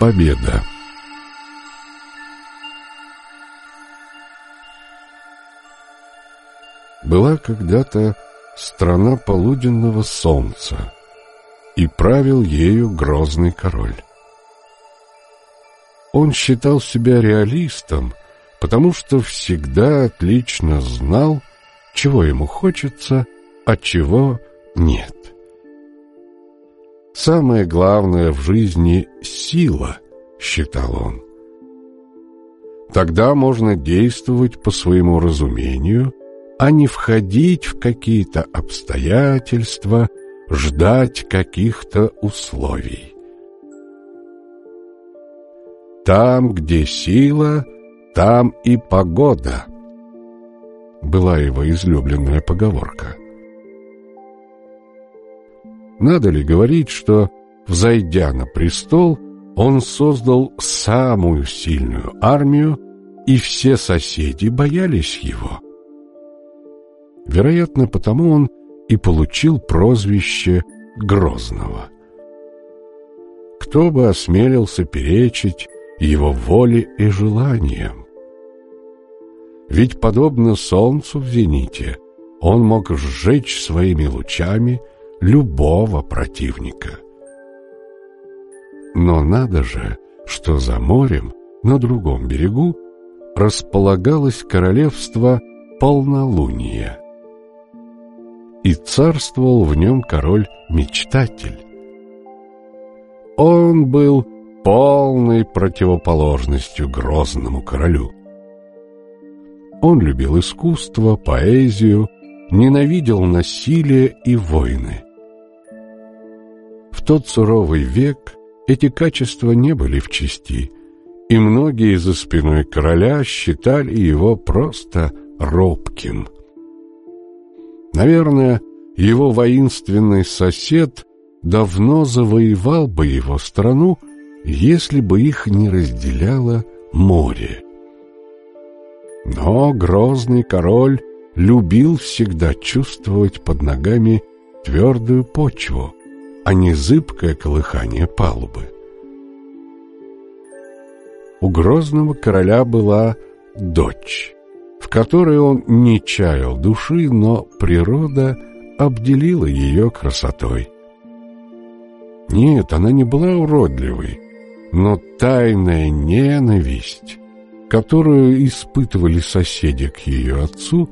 Победа Была когда-то страна полуденного солнца, и правил ею грозный король. Он считал себя реалистом, потому что всегда отлично знал, чего ему хочется, а чего нет. Самое главное в жизни — сила, считал он. Тогда можно действовать по своему разумению, а не входить в какие-то обстоятельства, ждать каких-то условий. Там, где сила, там и погода. Была его излюбленная поговорка. Надо ли говорить, что, взойдя на престол, он создал самую сильную армию, и все соседи боялись его? Вероятно, потому он и получил прозвище Грозного. Кто бы осмелился перечить его воле и желаниям? Ведь, подобно солнцу в зените, он мог сжечь своими лучами любого противника. Но надо же, что за морем, на другом берегу, располагалось королевство полнолуния. И царствовал в нем король-мечтатель. Он был полной противоположностью грозному королю. Он любил искусство, поэзию, ненавидел насилие и войны. В тот суровый век эти качества не были в чести, и многие за спиной короля считали его просто робким. Наверное, его воинственный сосед давно завоевал бы его страну, если бы их не разделяло море. Но грозный король любил всегда чувствовать под ногами твердую почву, а не зыбкое колыхание палубы. У грозного короля была дочь, в которой он не чаял души, но природа обделила ее красотой. Нет, она не была уродливой, но тайная ненависть, которую испытывали соседи к ее отцу,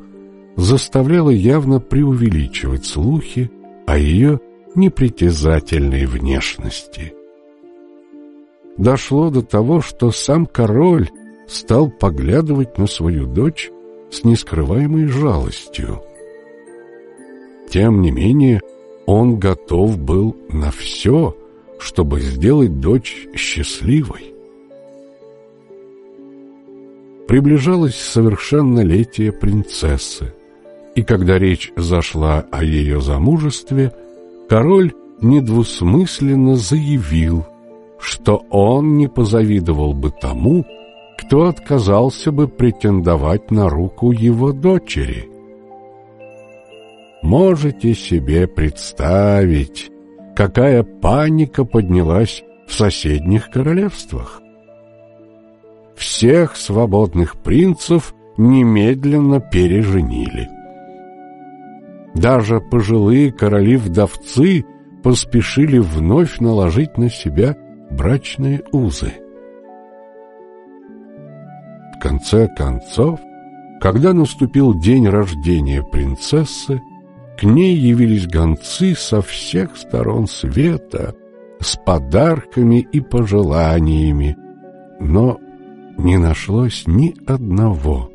заставляла явно преувеличивать слухи о ее непритязательной внешности. Дошло до того, что сам король стал поглядывать на свою дочь с нескрываемой жалостью. Тем не менее, он готов был на все, чтобы сделать дочь счастливой. Приближалось совершеннолетие принцессы, и когда речь зашла о ее замужестве – король недвусмысленно заявил, что он не позавидовал бы тому, кто отказался бы претендовать на руку его дочери. Можете себе представить, какая паника поднялась в соседних королевствах. Всех свободных принцев немедленно переженили. Даже пожилые короли-вдовцы поспешили вновь наложить на себя брачные узы. В конце концов, когда наступил день рождения принцессы, к ней явились гонцы со всех сторон света с подарками и пожеланиями, но не нашлось ни одного,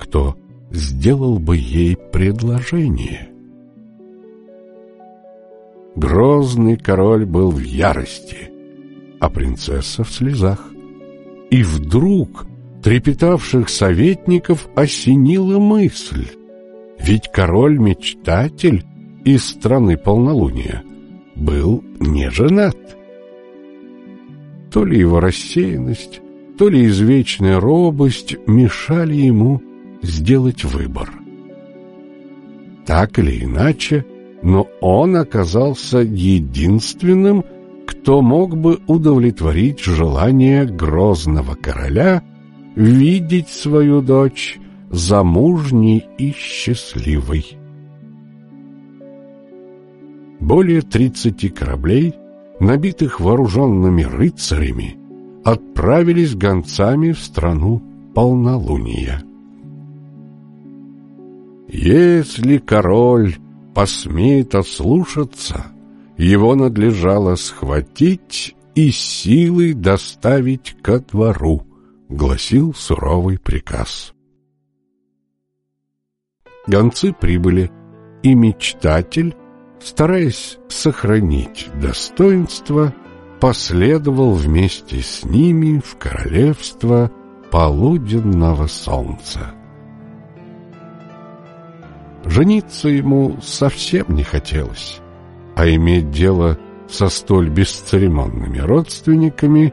кто сделал бы ей предложение. Грозный король был в ярости, а принцесса в слезах. И вдруг трепетавших советников осенила мысль. Ведь король-мечтатель из страны полнолуния был не женат. То ли его рассеянность, то ли извечная робость мешали ему сделать выбор. Так или иначе, но он оказался единственным, кто мог бы удовлетворить желание грозного короля видеть свою дочь замужней и счастливой. Более тридцати кораблей, набитых вооруженными рыцарями, отправились гонцами в страну полнолуния. Если король посмеет ослушаться, его надлежало схватить и силой доставить ко двору, гласил суровый приказ. Гонцы прибыли, и мечтатель, стараясь сохранить достоинство, последовал вместе с ними в королевство полуденного солнца. Жениться ему совсем не хотелось, а иметь дело со столь бесцеремонными родственниками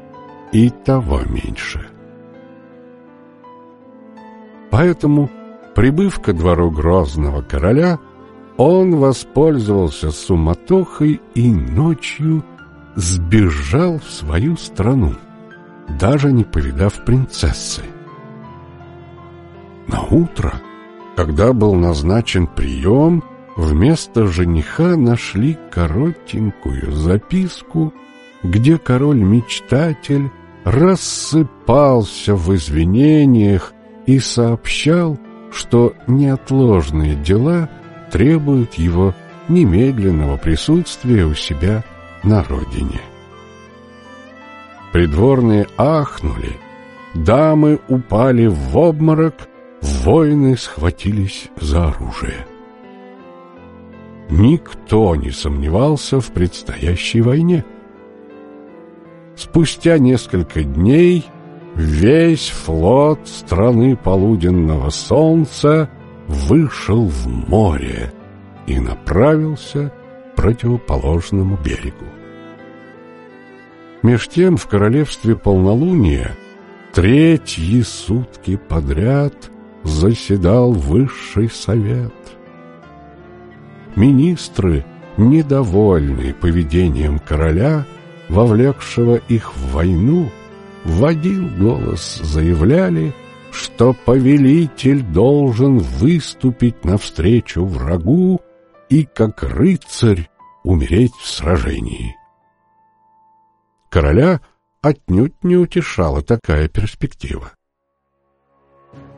и того меньше. Поэтому, прибыв ко двору грозного короля, он воспользовался суматохой и ночью сбежал в свою страну, даже не повидав принцессы. На утро, когда был назначен прием, вместо жениха нашли коротенькую записку, где король-мечтатель рассыпался в извинениях и сообщал, что неотложные дела требуют его немедленного присутствия у себя на родине. Придворные ахнули, дамы упали в обморок, воины схватились за оружие. Никто не сомневался в предстоящей войне. Спустя несколько дней весь флот страны полуденного солнца вышел в море и направился к противоположному берегу. Меж тем в королевстве полнолуния третьи сутки подряд заседал высший совет. Министры, недовольные поведением короля, вовлекшего их в войну, в один голос заявляли, что повелитель должен выступить навстречу врагу и, как рыцарь, умереть в сражении. Короля отнюдь не утешала такая перспектива.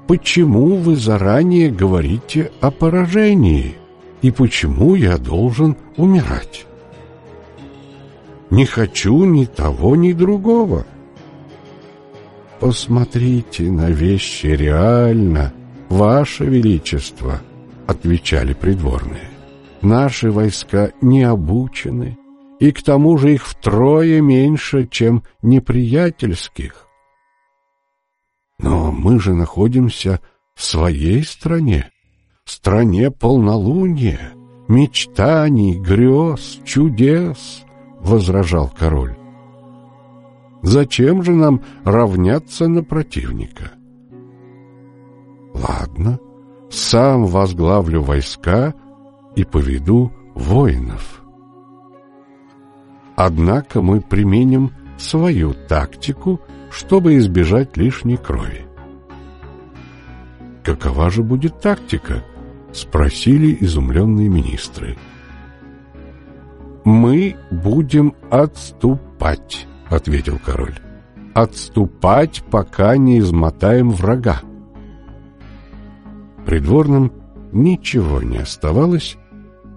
«Почему вы заранее говорите о поражении? И почему я должен умирать?» «Не хочу ни того, ни другого». «Посмотрите на вещи реально, Ваше Величество», — отвечали придворные. «Наши войска не обучены, и к тому же их втрое меньше, чем неприятельских. Но мы же находимся в своей стране, стране полнолуния, мечтаний, грез, чудес, — возражал король. Зачем же нам равняться на противника? Ладно, сам возглавлю войска и поведу воинов. Однако мы применим свою тактику, чтобы избежать лишней крови. «Какова же будет тактика?» — спросили изумленные министры. «Мы будем отступать», — ответил король. «Отступать, пока не измотаем врага». Придворным ничего не оставалось,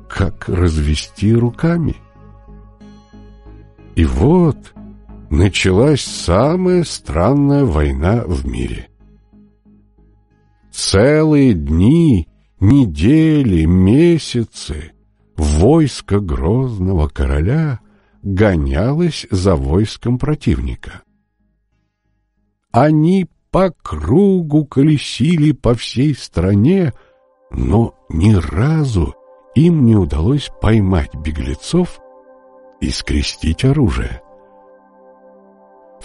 как развести руками. И вот началась самая странная война в мире. Целые дни, недели, месяцы войско грозного короля гонялось за войском противника. Они по кругу колесили по всей стране, но ни разу им не удалось поймать беглецов и скрестить оружие.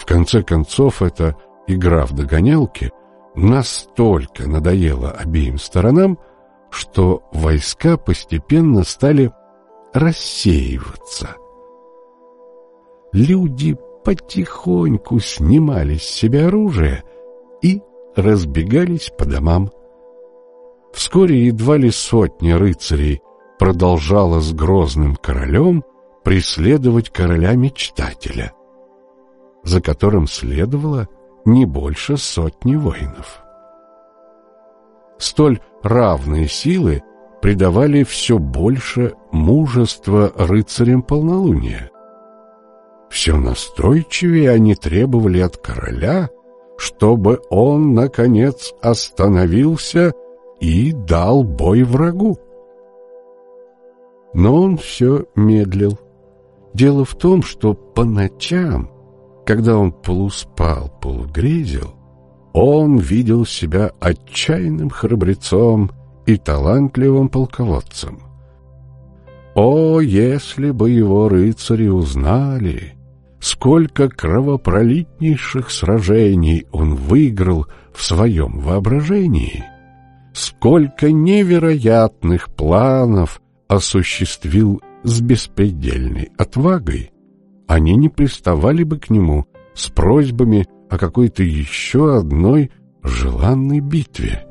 Конце концов, эта игра в догонялки настолько надоела обеим сторонам, что войска постепенно стали рассеиваться. люди потихоньку снимали с себя оружие и разбегались по домам. Вскоре едва ли сотня рыцарей продолжала с грозным королем преследовать короля-мечтателя, за которым следовало не больше сотни воинов. Столь равные силы придавали все больше мужества рыцарям полнолуния. Все настойчивее они требовали от короля, чтобы он, наконец, остановился и дал бой врагу. Но он все медлил. Дело в том, что по ночам, когда он полуспал, полугрезил, он видел себя отчаянным храбрецом и талантливым полководцем. О, если бы его рыцари узнали, сколько кровопролитнейших сражений он выиграл в своем воображении, сколько невероятных планов осуществил с беспредельной отвагой, они не приставали бы к нему с просьбами о какой-то еще одной желанной битве.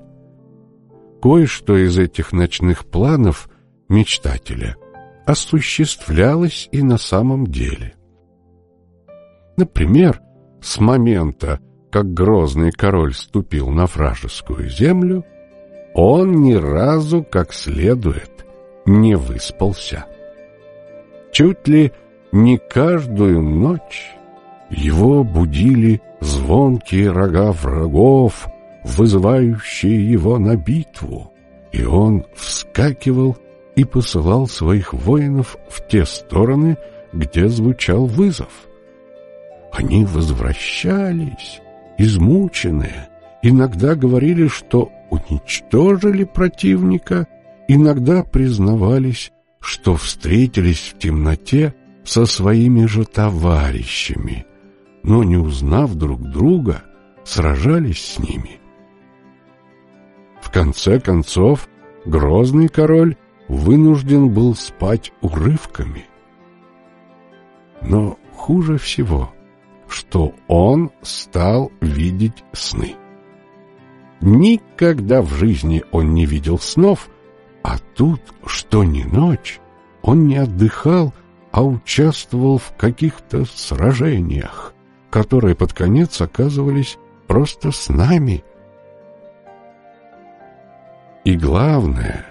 Кое-что из этих ночных планов мечтателя осуществлялось и на самом деле. Например, с момента, как грозный король ступил на вражескую землю, он ни разу как следует не выспался. Чуть ли не каждую ночь его будили звонкие рога врагов, вызывающие его на битву, и он вскакивал и посылал своих воинов в те стороны, где звучал вызов. Они возвращались, измученные, иногда говорили, что уничтожили противника, иногда признавались, что встретились в темноте со своими же товарищами, но, не узнав друг друга, сражались с ними. В конце концов, грозный король вынужден был спать урывками. Но хуже всего, что он стал видеть сны. Никогда в жизни он не видел снов, а тут, что ни ночь, он не отдыхал, а участвовал в каких-то сражениях которые под конец оказывались просто с нами. И главное,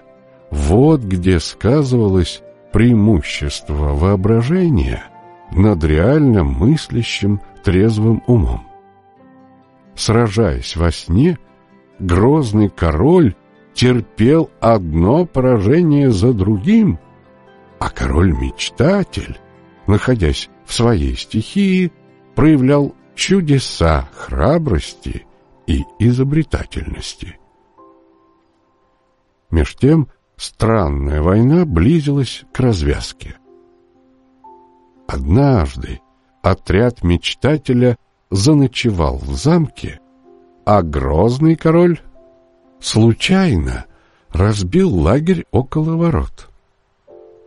вот где сказывалось преимущество воображения над реально мыслящим трезвым умом. Сражаясь во сне, грозный король терпел одно поражение за другим, а король-мечтатель, находясь в своей стихии, проявлял чудеса храбрости и изобретательности. Меж тем странная война близилась к развязке. Однажды отряд мечтателя заночевал в замке, а грозный король случайно разбил лагерь около ворот.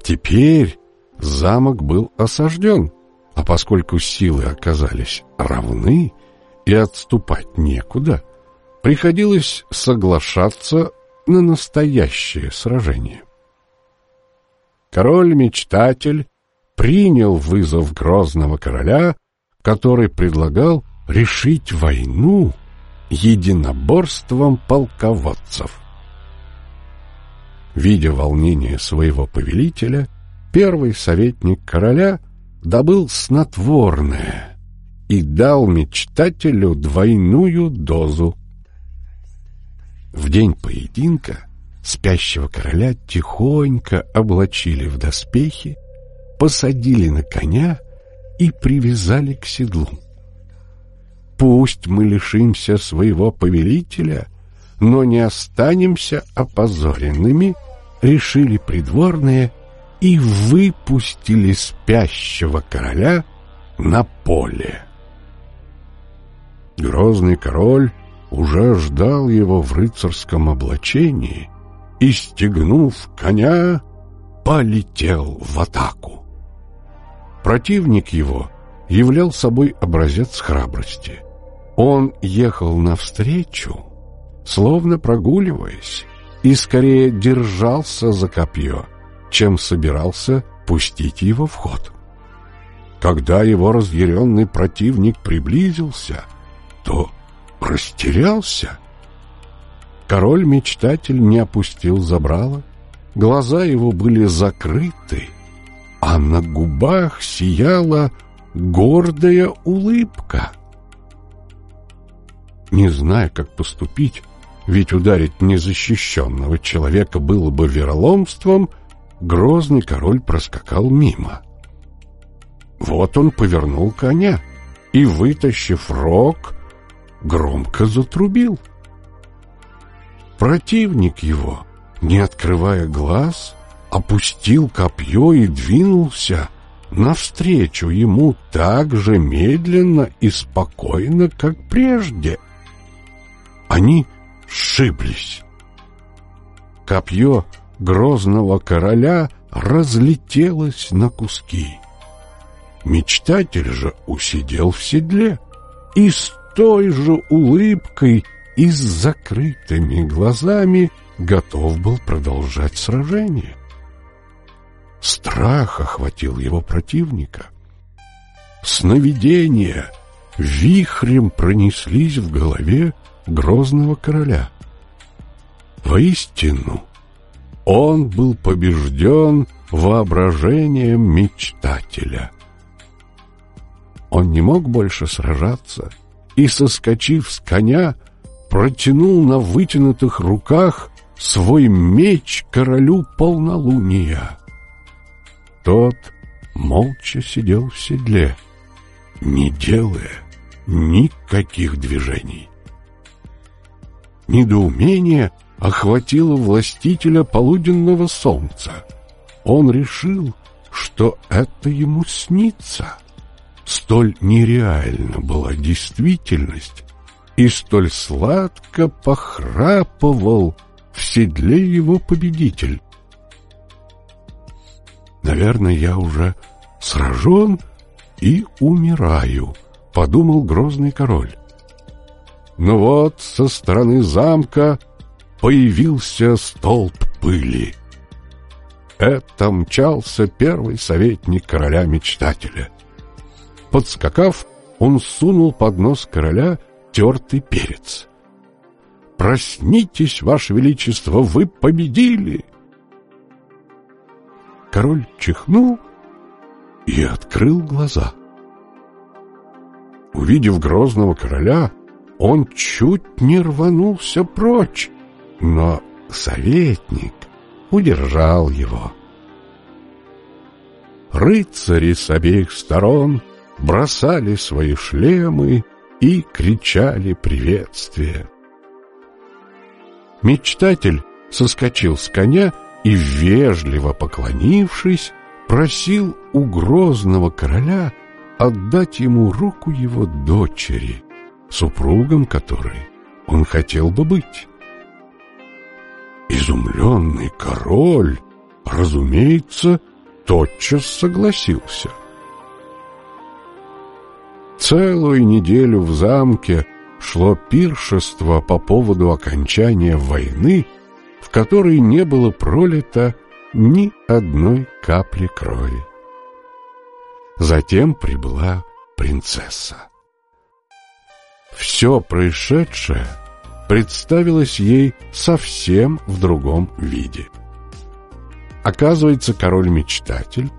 Теперь замок был осажден, а поскольку силы оказались равны и отступать некуда, приходилось соглашаться на настоящее сражение. Король-мечтатель принял вызов грозного короля, который предлагал решить войну единоборством полководцев. Видя волнение своего повелителя, первый советник короля добыл снотворное и дал мечтателю двойную дозу. В день поединка спящего короля тихонько облачили в доспехи, посадили на коня и привязали к седлу. Пусть мы лишимся своего повелителя, но не останемся опозоренными, решили придворные и выпустили спящего короля на поле. Грозный король уже ждал его в рыцарском облачении и, стегнув коня, полетел в атаку. Противник его являл собой образец храбрости. Он ехал навстречу, словно прогуливаясь, и скорее держался за копье, чем собирался пустить его в ход. Когда его разъяренный противник приблизился, то растерялся. Король-мечтатель не опустил забрала, глаза его были закрыты, а на губах сияла гордая улыбка. Не зная, как поступить, ведь ударить незащищенного человека было бы вероломством, грозный король проскакал мимо. Вот он повернул коня и, вытащив рог, громко затрубил. Противник его, не открывая глаз, опустил копье и двинулся навстречу ему так же медленно и спокойно, как прежде. Они сшиблись. Копье грозного короля разлетелось на куски. Мечтатель же усидел в седле и с той же улыбкой и с закрытыми глазами готов был продолжать сражение. Страх охватил его противника. Сновидения вихрем пронеслись в голове грозного короля. Воистину, он был побежден воображением мечтателя. Он не мог больше сражаться и, соскочив с коня, протянул на вытянутых руках свой меч королю полнолуния. Тот молча сидел в седле, не делая никаких движений. Недоумение охватило властителя полуденного солнца. Он решил, что это ему снится. Столь нереальна была действительность, и столь сладко похрапывал в седле его победитель. «Наверное, я уже сражен и умираю», — подумал грозный король. Но вот со стороны замка появился столб пыли. Это мчался первый советник короля-мечтателя. Подскакав, он сунул под нос короля тертый перец. «Проснитесь, ваше величество, вы победили!» Король чихнул и открыл глаза. Увидев грозного короля, он чуть не рванулся прочь, но советник удержал его. Рыцари с обеих сторон бросали свои шлемы и кричали приветствие. Мечтатель соскочил с коня и, вежливо поклонившись, просил у грозного короля отдать ему руку его дочери — супругом которой он хотел бы быть. Изумленный король, разумеется, тотчас согласился. Целую неделю в замке шло пиршество по поводу окончания войны, в которой не было пролито ни одной капли крови. Затем прибыла принцесса. Все происшедшее представилось ей совсем в другом виде. Оказывается, король-мечтатель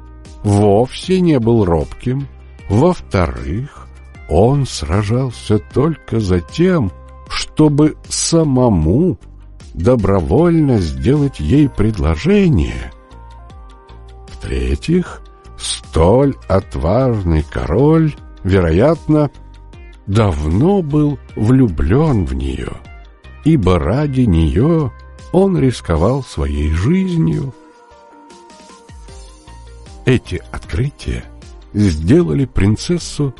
вовсе не был робким. Во-вторых, он сражался только за тем, чтобы самому добровольно сделать ей предложение. В-третьих, столь отважный король, вероятно, давно был влюблен в нее, ибо ради нее он рисковал своей жизнью. Эти открытия сделали принцессу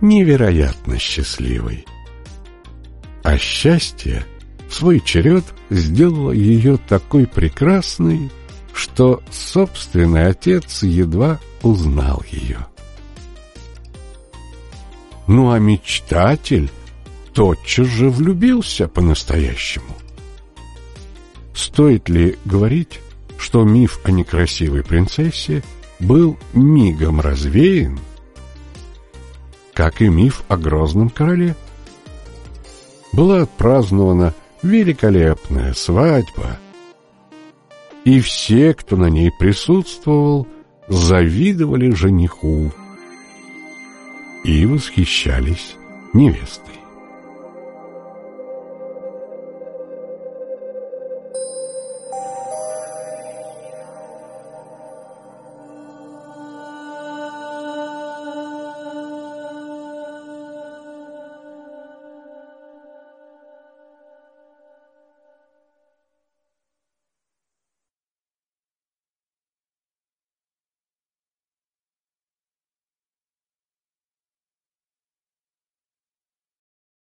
невероятно счастливой. А счастье в свой черед сделало ее такой прекрасной, что собственный отец едва узнал ее. Ну а мечтатель тотчас же влюбился по-настоящему. Стоит ли говорить, что миф о некрасивой принцессе был мигом развеян, как и миф о грозном короле? Была отпразднована великолепная свадьба, и все, кто на ней присутствовал, завидовали жениху и восхищались невестой.